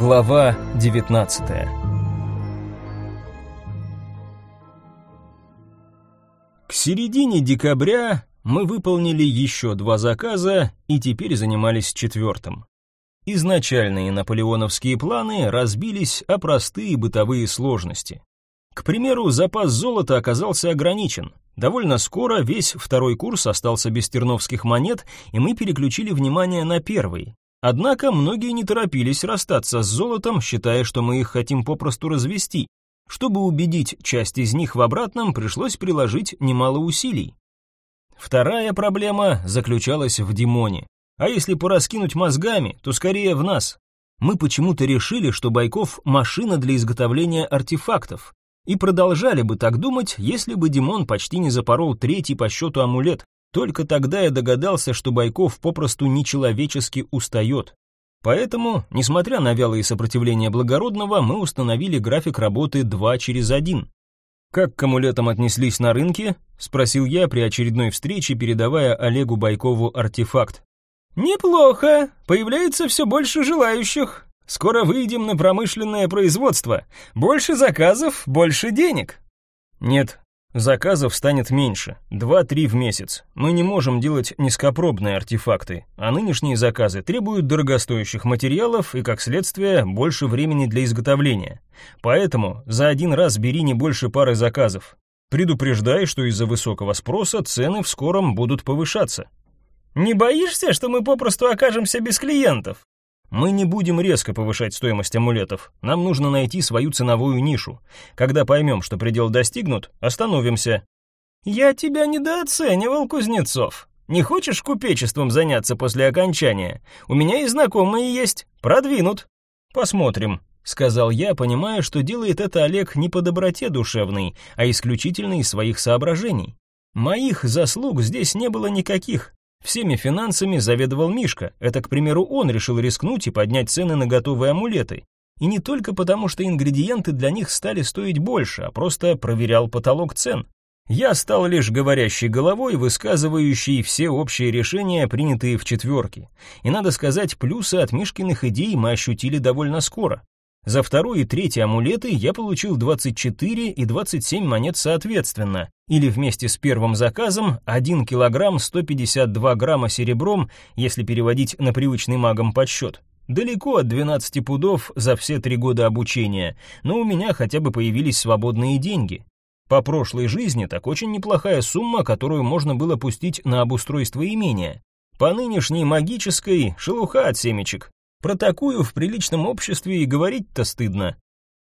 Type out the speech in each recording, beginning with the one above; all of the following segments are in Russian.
Глава 19 К середине декабря мы выполнили еще два заказа и теперь занимались четвертым. Изначальные наполеоновские планы разбились о простые бытовые сложности. К примеру, запас золота оказался ограничен. Довольно скоро весь второй курс остался без терновских монет, и мы переключили внимание на первый. Однако многие не торопились расстаться с золотом, считая, что мы их хотим попросту развести. Чтобы убедить часть из них в обратном, пришлось приложить немало усилий. Вторая проблема заключалась в Димоне. А если пораскинуть мозгами, то скорее в нас. Мы почему-то решили, что Байков – машина для изготовления артефактов. И продолжали бы так думать, если бы Димон почти не запорол третий по счету амулет. Только тогда я догадался, что Байков попросту нечеловечески устает. Поэтому, несмотря на вялые сопротивления благородного, мы установили график работы 2 через 1. «Как к амулетам отнеслись на рынке?» — спросил я при очередной встрече, передавая Олегу Байкову артефакт. «Неплохо. Появляется все больше желающих. Скоро выйдем на промышленное производство. Больше заказов, больше денег». «Нет, заказов станет меньше. Два-три в месяц. Мы не можем делать низкопробные артефакты, а нынешние заказы требуют дорогостоящих материалов и, как следствие, больше времени для изготовления. Поэтому за один раз бери не больше пары заказов. Предупреждай, что из-за высокого спроса цены в скором будут повышаться. Не боишься, что мы попросту окажемся без клиентов? Мы не будем резко повышать стоимость амулетов. Нам нужно найти свою ценовую нишу. Когда поймем, что предел достигнут, остановимся. Я тебя недооценивал, Кузнецов. Не хочешь купечеством заняться после окончания? У меня и знакомые есть, продвинут. Посмотрим, сказал я, понимая, что делает это Олег не по доброте душевной, а исключительно из своих соображений. Моих заслуг здесь не было никаких. Всеми финансами заведовал Мишка. Это, к примеру, он решил рискнуть и поднять цены на готовые амулеты. И не только потому, что ингредиенты для них стали стоить больше, а просто проверял потолок цен. Я стал лишь говорящей головой, высказывающей все общие решения, принятые в четверке. И надо сказать, плюсы от Мишкиных идей мы ощутили довольно скоро. За второй и третий амулеты я получил 24 и 27 монет соответственно, или вместе с первым заказом 1 килограмм 152 грамма серебром, если переводить на привычный магом подсчет. Далеко от 12 пудов за все три года обучения, но у меня хотя бы появились свободные деньги. По прошлой жизни так очень неплохая сумма, которую можно было пустить на обустройство имения. По нынешней магической шелуха от семечек. Про такую в приличном обществе и говорить-то стыдно.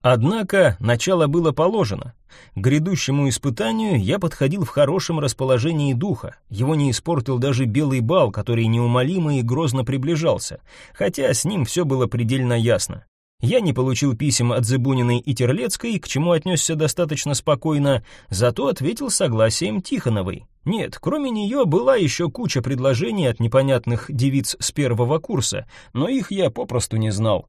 Однако начало было положено. К грядущему испытанию я подходил в хорошем расположении духа. Его не испортил даже белый бал, который неумолимо и грозно приближался, хотя с ним все было предельно ясно. Я не получил писем от Зыбуниной и Терлецкой, к чему отнесся достаточно спокойно, зато ответил согласием Тихоновой. Нет, кроме нее была еще куча предложений от непонятных девиц с первого курса, но их я попросту не знал.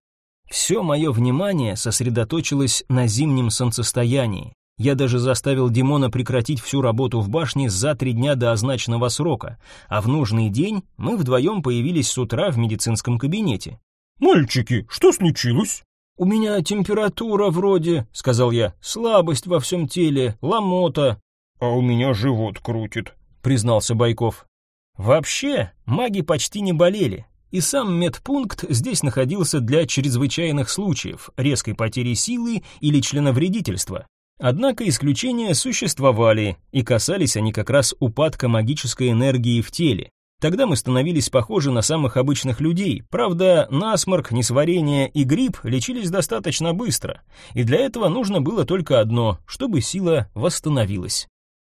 Все мое внимание сосредоточилось на зимнем солнцестоянии. Я даже заставил Димона прекратить всю работу в башне за три дня до означенного срока, а в нужный день мы вдвоем появились с утра в медицинском кабинете. «Мальчики, что случилось?» «У меня температура вроде», — сказал я, — «слабость во всем теле, ломота». «А у меня живот крутит», — признался Байков. Вообще, маги почти не болели, и сам медпункт здесь находился для чрезвычайных случаев, резкой потери силы или членовредительства. Однако исключения существовали, и касались они как раз упадка магической энергии в теле. Тогда мы становились похожи на самых обычных людей. Правда, насморк, несварение и грипп лечились достаточно быстро. И для этого нужно было только одно, чтобы сила восстановилась.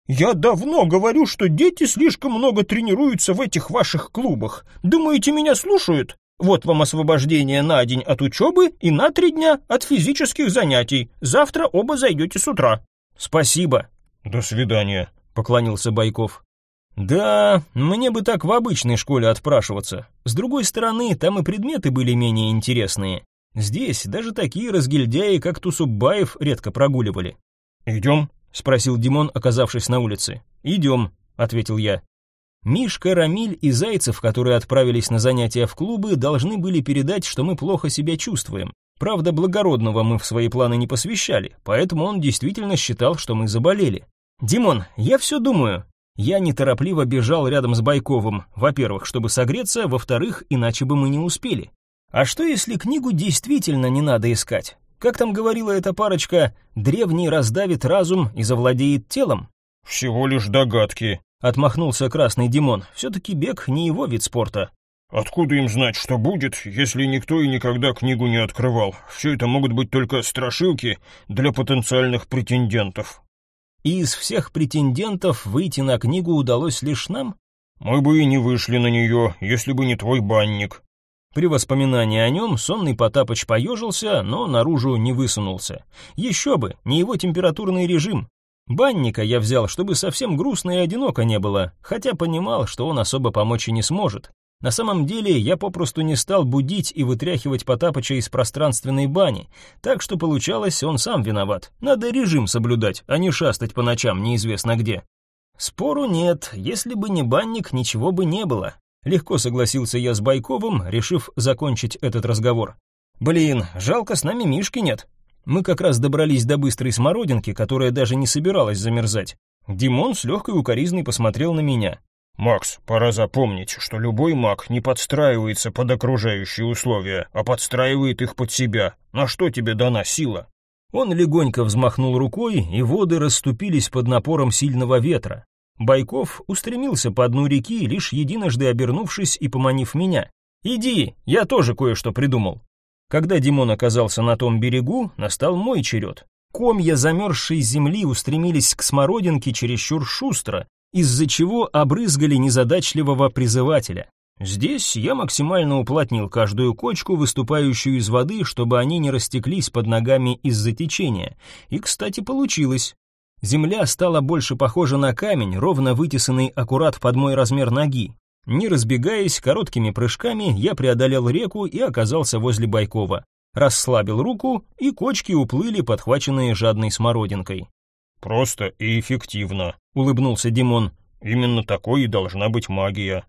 «Я давно говорю, что дети слишком много тренируются в этих ваших клубах. Думаете, меня слушают? Вот вам освобождение на день от учебы и на три дня от физических занятий. Завтра оба зайдете с утра». «Спасибо». «До свидания», — поклонился Байков. Да, мне бы так в обычной школе отпрашиваться. С другой стороны, там и предметы были менее интересные. Здесь даже такие разгильдяи, как Тусубаев, редко прогуливали. «Идем?» — спросил Димон, оказавшись на улице. «Идем», — ответил я. Мишка, Рамиль и Зайцев, которые отправились на занятия в клубы, должны были передать, что мы плохо себя чувствуем. Правда, благородного мы в свои планы не посвящали, поэтому он действительно считал, что мы заболели. «Димон, я все думаю». Я неторопливо бежал рядом с Байковым, во-первых, чтобы согреться, во-вторых, иначе бы мы не успели. А что, если книгу действительно не надо искать? Как там говорила эта парочка, древний раздавит разум и завладеет телом? «Всего лишь догадки», — отмахнулся красный Димон. «Все-таки бег не его вид спорта». «Откуда им знать, что будет, если никто и никогда книгу не открывал? Все это могут быть только страшилки для потенциальных претендентов». И из всех претендентов выйти на книгу удалось лишь нам? Мы бы и не вышли на нее, если бы не твой банник. При воспоминании о нем сонный Потапыч поежился, но наружу не высунулся. Еще бы, не его температурный режим. Банника я взял, чтобы совсем грустно и одиноко не было, хотя понимал, что он особо помочь и не сможет. На самом деле я попросту не стал будить и вытряхивать Потапыча из пространственной бани, так что получалось, он сам виноват. Надо режим соблюдать, а не шастать по ночам неизвестно где. Спору нет, если бы не банник, ничего бы не было. Легко согласился я с Байковым, решив закончить этот разговор. Блин, жалко, с нами Мишки нет. Мы как раз добрались до быстрой смородинки, которая даже не собиралась замерзать. Димон с легкой укоризной посмотрел на меня. «Макс, пора запомнить, что любой маг не подстраивается под окружающие условия, а подстраивает их под себя. На что тебе дана сила?» Он легонько взмахнул рукой, и воды расступились под напором сильного ветра. Байков устремился по дну реки, лишь единожды обернувшись и поманив меня. «Иди, я тоже кое-что придумал». Когда Димон оказался на том берегу, настал мой черед. Комья замерзшей земли устремились к смородинке чересчур шустро, из-за чего обрызгали незадачливого призывателя. Здесь я максимально уплотнил каждую кочку, выступающую из воды, чтобы они не растеклись под ногами из-за течения. И, кстати, получилось. Земля стала больше похожа на камень, ровно вытесанный аккурат под мой размер ноги. Не разбегаясь, короткими прыжками я преодолел реку и оказался возле Байкова. Расслабил руку, и кочки уплыли, подхваченные жадной смородинкой. «Просто и эффективно», — улыбнулся Димон. «Именно такой и должна быть магия».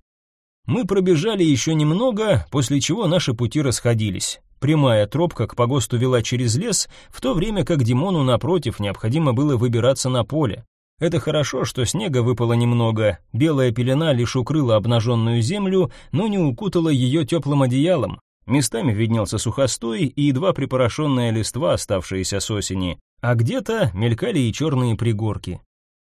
Мы пробежали еще немного, после чего наши пути расходились. Прямая тропка к погосту вела через лес, в то время как Димону, напротив, необходимо было выбираться на поле. Это хорошо, что снега выпало немного, белая пелена лишь укрыла обнаженную землю, но не укутала ее теплым одеялом. Местами виднелся сухостой и едва припорошенная листва, оставшаяся с осени а где-то мелькали и черные пригорки.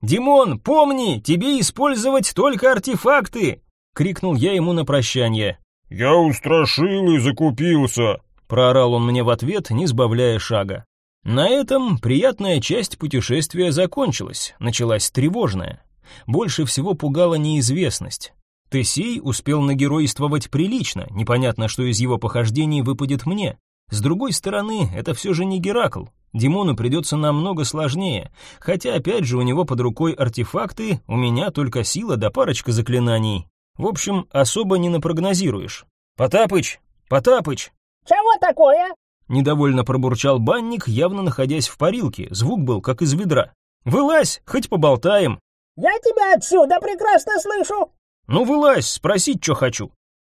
«Димон, помни, тебе использовать только артефакты!» — крикнул я ему на прощание. «Я устрашил и закупился!» — проорал он мне в ответ, не сбавляя шага. На этом приятная часть путешествия закончилась, началась тревожная. Больше всего пугала неизвестность. Тесей успел нагеройствовать прилично, непонятно, что из его похождений выпадет мне. С другой стороны, это все же не Геракл, Димону придется намного сложнее, хотя опять же у него под рукой артефакты, у меня только сила да парочка заклинаний. В общем, особо не напрогнозируешь. «Потапыч! Потапыч!» «Чего такое?» Недовольно пробурчал банник, явно находясь в парилке, звук был как из ведра. «Вылазь, хоть поболтаем!» «Я тебя отсюда прекрасно слышу!» «Ну вылазь, спросить, что хочу!»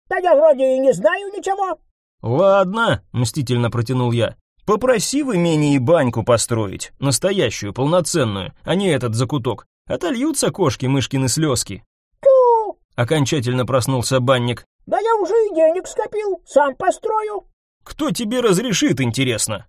«Да я вроде и не знаю ничего!» «Ладно», — мстительно протянул я. Попроси в имении баньку построить, настоящую, полноценную, а не этот закуток. Отольются кошки-мышкины слезки. Тю! Окончательно проснулся банник. Да я уже и денег скопил, сам построю. Кто тебе разрешит, интересно?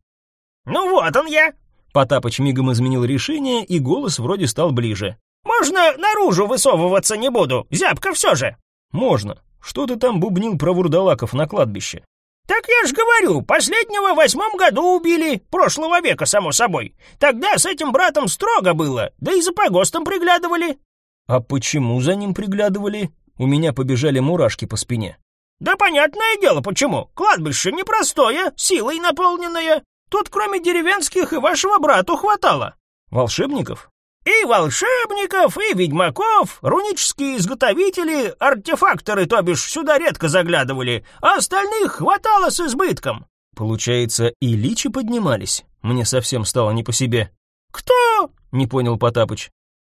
Ну вот он я. Потапыч мигом изменил решение, и голос вроде стал ближе. Можно наружу высовываться не буду, зябко все же. Можно. Что ты там бубнил про вурдалаков на кладбище? «Так я ж говорю, последнего в восьмом году убили, прошлого века, само собой. Тогда с этим братом строго было, да и за погостом приглядывали». «А почему за ним приглядывали?» У меня побежали мурашки по спине. «Да понятное дело, почему. Кладбище непростое, силой наполненное. Тут кроме деревенских и вашего брату хватало». «Волшебников?» И волшебников, и ведьмаков, рунические изготовители, артефакторы, то бишь, сюда редко заглядывали, а остальных хватало с избытком. Получается, и личи поднимались? Мне совсем стало не по себе. Кто? Не понял Потапыч.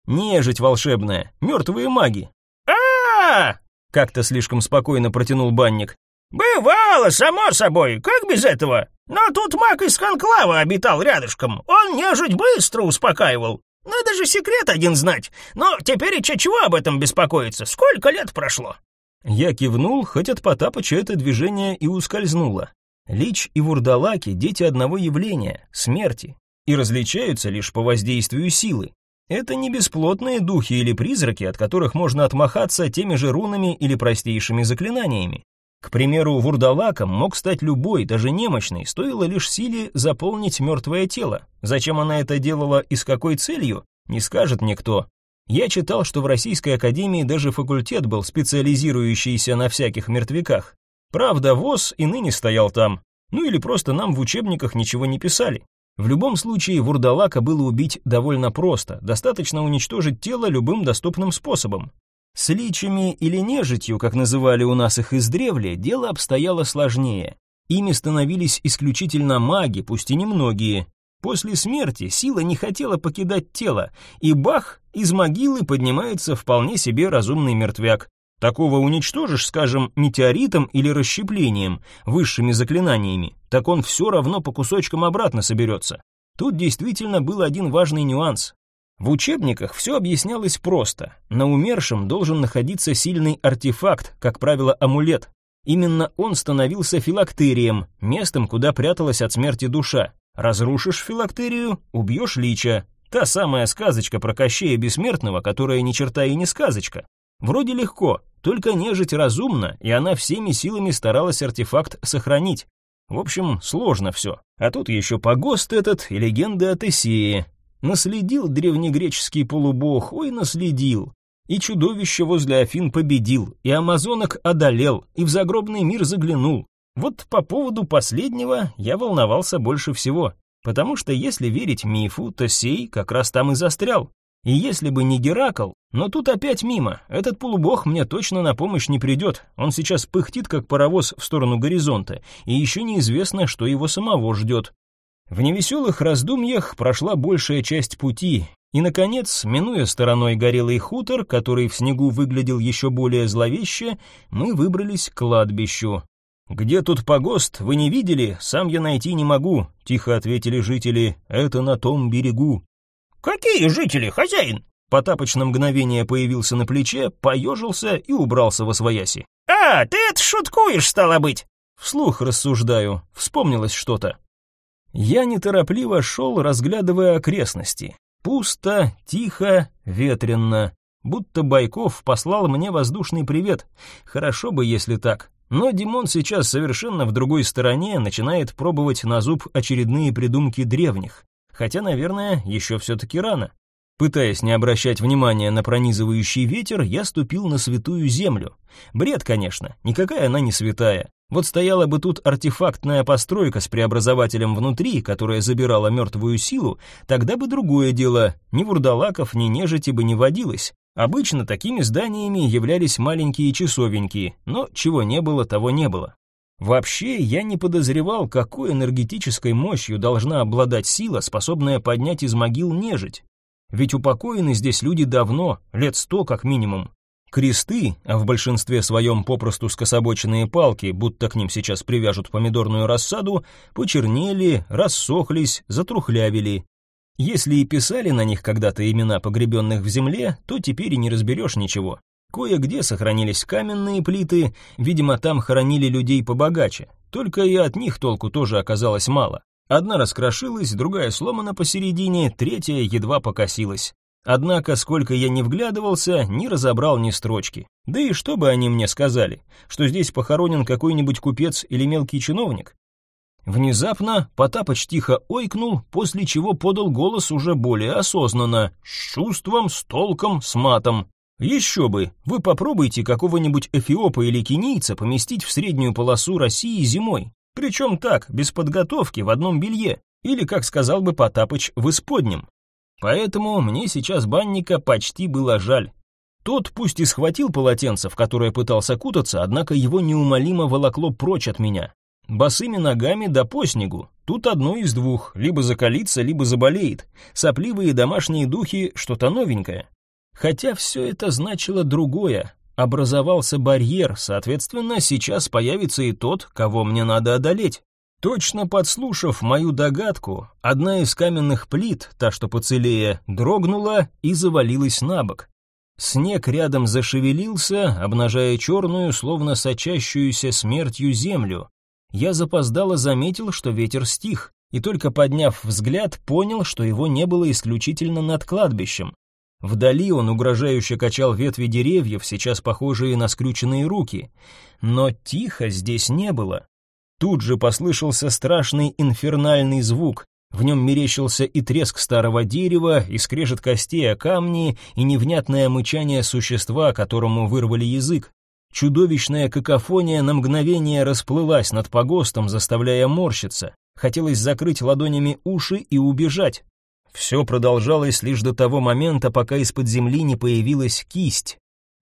Нежить волшебная, мертвые маги. А, -а, Как-то слишком спокойно протянул банник. Бывало, само собой, как без этого? Но тут маг из конклава обитал рядышком. Он нежить быстро успокаивал. Надо же секрет один знать. Но теперь и чего об этом беспокоиться? Сколько лет прошло?» Я кивнул, хоть от Потапыча это движение и ускользнуло. Лич и вурдалаки — дети одного явления — смерти, и различаются лишь по воздействию силы. Это не бесплотные духи или призраки, от которых можно отмахаться теми же рунами или простейшими заклинаниями. К примеру, вурдалаком мог стать любой, даже немощный, стоило лишь силе заполнить мертвое тело. Зачем она это делала и с какой целью, не скажет никто. Я читал, что в Российской Академии даже факультет был специализирующийся на всяких мертвяках. Правда, ВОЗ и ныне стоял там. Ну или просто нам в учебниках ничего не писали. В любом случае, вурдалака было убить довольно просто, достаточно уничтожить тело любым доступным способом. С личами или нежитью, как называли у нас их издревле, дело обстояло сложнее. Ими становились исключительно маги, пусть и немногие. После смерти сила не хотела покидать тело, и бах, из могилы поднимается вполне себе разумный мертвяк. Такого уничтожишь, скажем, метеоритом или расщеплением, высшими заклинаниями, так он все равно по кусочкам обратно соберется. Тут действительно был один важный нюанс. В учебниках все объяснялось просто. На умершем должен находиться сильный артефакт, как правило, амулет. Именно он становился филактерием, местом, куда пряталась от смерти душа. Разрушишь филактерию, убьешь лича. Та самая сказочка про Кощея Бессмертного, которая ни черта и не сказочка. Вроде легко, только нежить разумно, и она всеми силами старалась артефакт сохранить. В общем, сложно все. А тут еще погост этот и легенды о Тесее. Наследил древнегреческий полубог, ой, наследил. И чудовище возле Афин победил, и амазонок одолел, и в загробный мир заглянул. Вот по поводу последнего я волновался больше всего, потому что если верить мифу, то сей как раз там и застрял. И если бы не Геракл, но тут опять мимо, этот полубог мне точно на помощь не придет, он сейчас пыхтит, как паровоз в сторону горизонта, и еще неизвестно, что его самого ждет. В невеселых раздумьях прошла большая часть пути, и, наконец, минуя стороной горелый хутор, который в снегу выглядел еще более зловеще, мы выбрались к кладбищу. «Где тут погост, вы не видели? Сам я найти не могу», — тихо ответили жители. «Это на том берегу». «Какие жители, хозяин?» Потапыч на мгновение появился на плече, поежился и убрался во свояси. «А, ты это шуткуешь, стало быть!» Вслух рассуждаю, вспомнилось что-то. Я неторопливо шел, разглядывая окрестности. Пусто, тихо, ветренно. Будто Байков послал мне воздушный привет. Хорошо бы, если так. Но Димон сейчас совершенно в другой стороне начинает пробовать на зуб очередные придумки древних хотя, наверное, еще все-таки рано. Пытаясь не обращать внимания на пронизывающий ветер, я ступил на святую землю. Бред, конечно, никакая она не святая. Вот стояла бы тут артефактная постройка с преобразователем внутри, которая забирала мертвую силу, тогда бы другое дело, ни вурдалаков, ни нежити бы не водилось. Обычно такими зданиями являлись маленькие часовеньки, но чего не было, того не было. Вообще, я не подозревал, какой энергетической мощью должна обладать сила, способная поднять из могил нежить. Ведь упокоены здесь люди давно, лет сто как минимум. Кресты, а в большинстве своем попросту скособоченные палки, будто к ним сейчас привяжут помидорную рассаду, почернели, рассохлись, затрухлявили. Если и писали на них когда-то имена погребенных в земле, то теперь и не разберешь ничего. Кое-где сохранились каменные плиты, видимо, там хоронили людей побогаче. Только и от них толку тоже оказалось мало. Одна раскрошилась, другая сломана посередине, третья едва покосилась. Однако, сколько я не вглядывался, не разобрал ни строчки. Да и что бы они мне сказали? Что здесь похоронен какой-нибудь купец или мелкий чиновник? Внезапно Потапыч тихо ойкнул, после чего подал голос уже более осознанно, с чувством, с толком, с матом. Еще бы, вы попробуйте какого-нибудь эфиопа или кенийца поместить в среднюю полосу России зимой. Причем так, без подготовки, в одном белье. Или, как сказал бы Потапыч, в исподнем. Поэтому мне сейчас банника почти было жаль. Тот пусть и схватил полотенце, в которое пытался кутаться, однако его неумолимо волокло прочь от меня. Босыми ногами да по снегу. Тут одно из двух, либо закалится, либо заболеет. Сопливые домашние духи — что-то новенькое. Хотя все это значило другое. Образовался барьер, соответственно, сейчас появится и тот, кого мне надо одолеть. Точно подслушав мою догадку, одна из каменных плит, та что поцелее, дрогнула и завалилась на бок. Снег рядом зашевелился, обнажая черную, словно сочащуюся смертью землю. Я запоздало заметил, что ветер стих, и только подняв взгляд, понял, что его не было исключительно над кладбищем. Вдали он угрожающе качал ветви деревьев, сейчас похожие на скрюченные руки. Но тихо здесь не было. Тут же послышался страшный инфернальный звук. В нем мерещился и треск старого дерева, и скрежет костей о камни, и невнятное мычание существа, которому вырвали язык. Чудовищная какофония на мгновение расплылась над погостом, заставляя морщиться. Хотелось закрыть ладонями уши и убежать. Все продолжалось лишь до того момента, пока из-под земли не появилась кисть.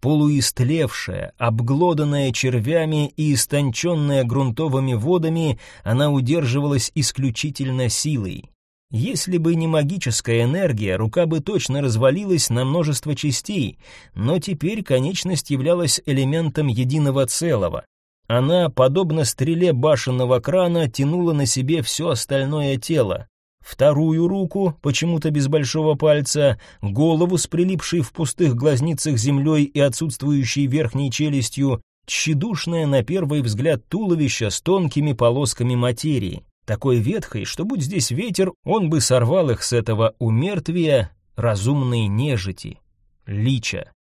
Полуистлевшая, обглоданная червями и истонченная грунтовыми водами, она удерживалась исключительно силой. Если бы не магическая энергия, рука бы точно развалилась на множество частей, но теперь конечность являлась элементом единого целого. Она, подобно стреле башенного крана, тянула на себе все остальное тело. Вторую руку, почему-то без большого пальца, голову с прилипшей в пустых глазницах землей и отсутствующей верхней челюстью, тщедушное на первый взгляд туловище с тонкими полосками материи, такой ветхой, что будь здесь ветер, он бы сорвал их с этого умертвия разумной нежити, лича.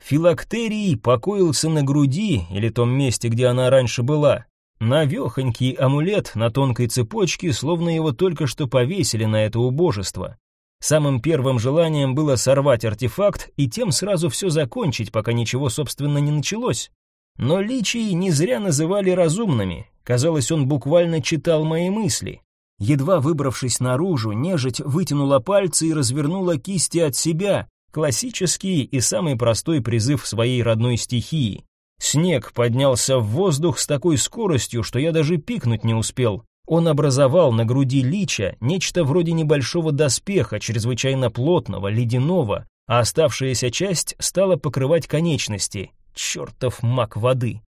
Филактерий покоился на груди или том месте, где она раньше была. Навехонький амулет на тонкой цепочке, словно его только что повесили на это убожество. Самым первым желанием было сорвать артефакт и тем сразу все закончить, пока ничего, собственно, не началось. Но личий не зря называли разумными. Казалось, он буквально читал мои мысли. Едва выбравшись наружу, нежить вытянула пальцы и развернула кисти от себя, Классический и самый простой призыв своей родной стихии. Снег поднялся в воздух с такой скоростью, что я даже пикнуть не успел. Он образовал на груди лича нечто вроде небольшого доспеха, чрезвычайно плотного, ледяного, а оставшаяся часть стала покрывать конечности. Чертов маг воды.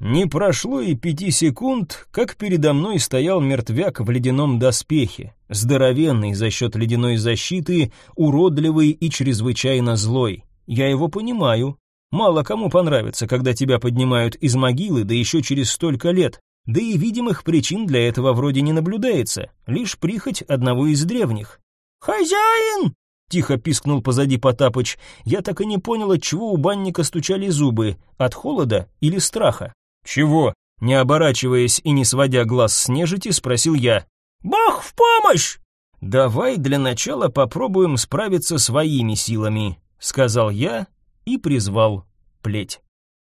Не прошло и пяти секунд, как передо мной стоял мертвяк в ледяном доспехе, здоровенный за счет ледяной защиты, уродливый и чрезвычайно злой. Я его понимаю. Мало кому понравится, когда тебя поднимают из могилы, да еще через столько лет. Да и видимых причин для этого вроде не наблюдается, лишь прихоть одного из древних. «Хозяин!» — тихо пискнул позади Потапыч. Я так и не понял, от чего у банника стучали зубы, от холода или страха. «Чего?» Не оборачиваясь и не сводя глаз с нежити, спросил я. «Бог в помощь!» «Давай для начала попробуем справиться своими силами», — сказал я и призвал плеть.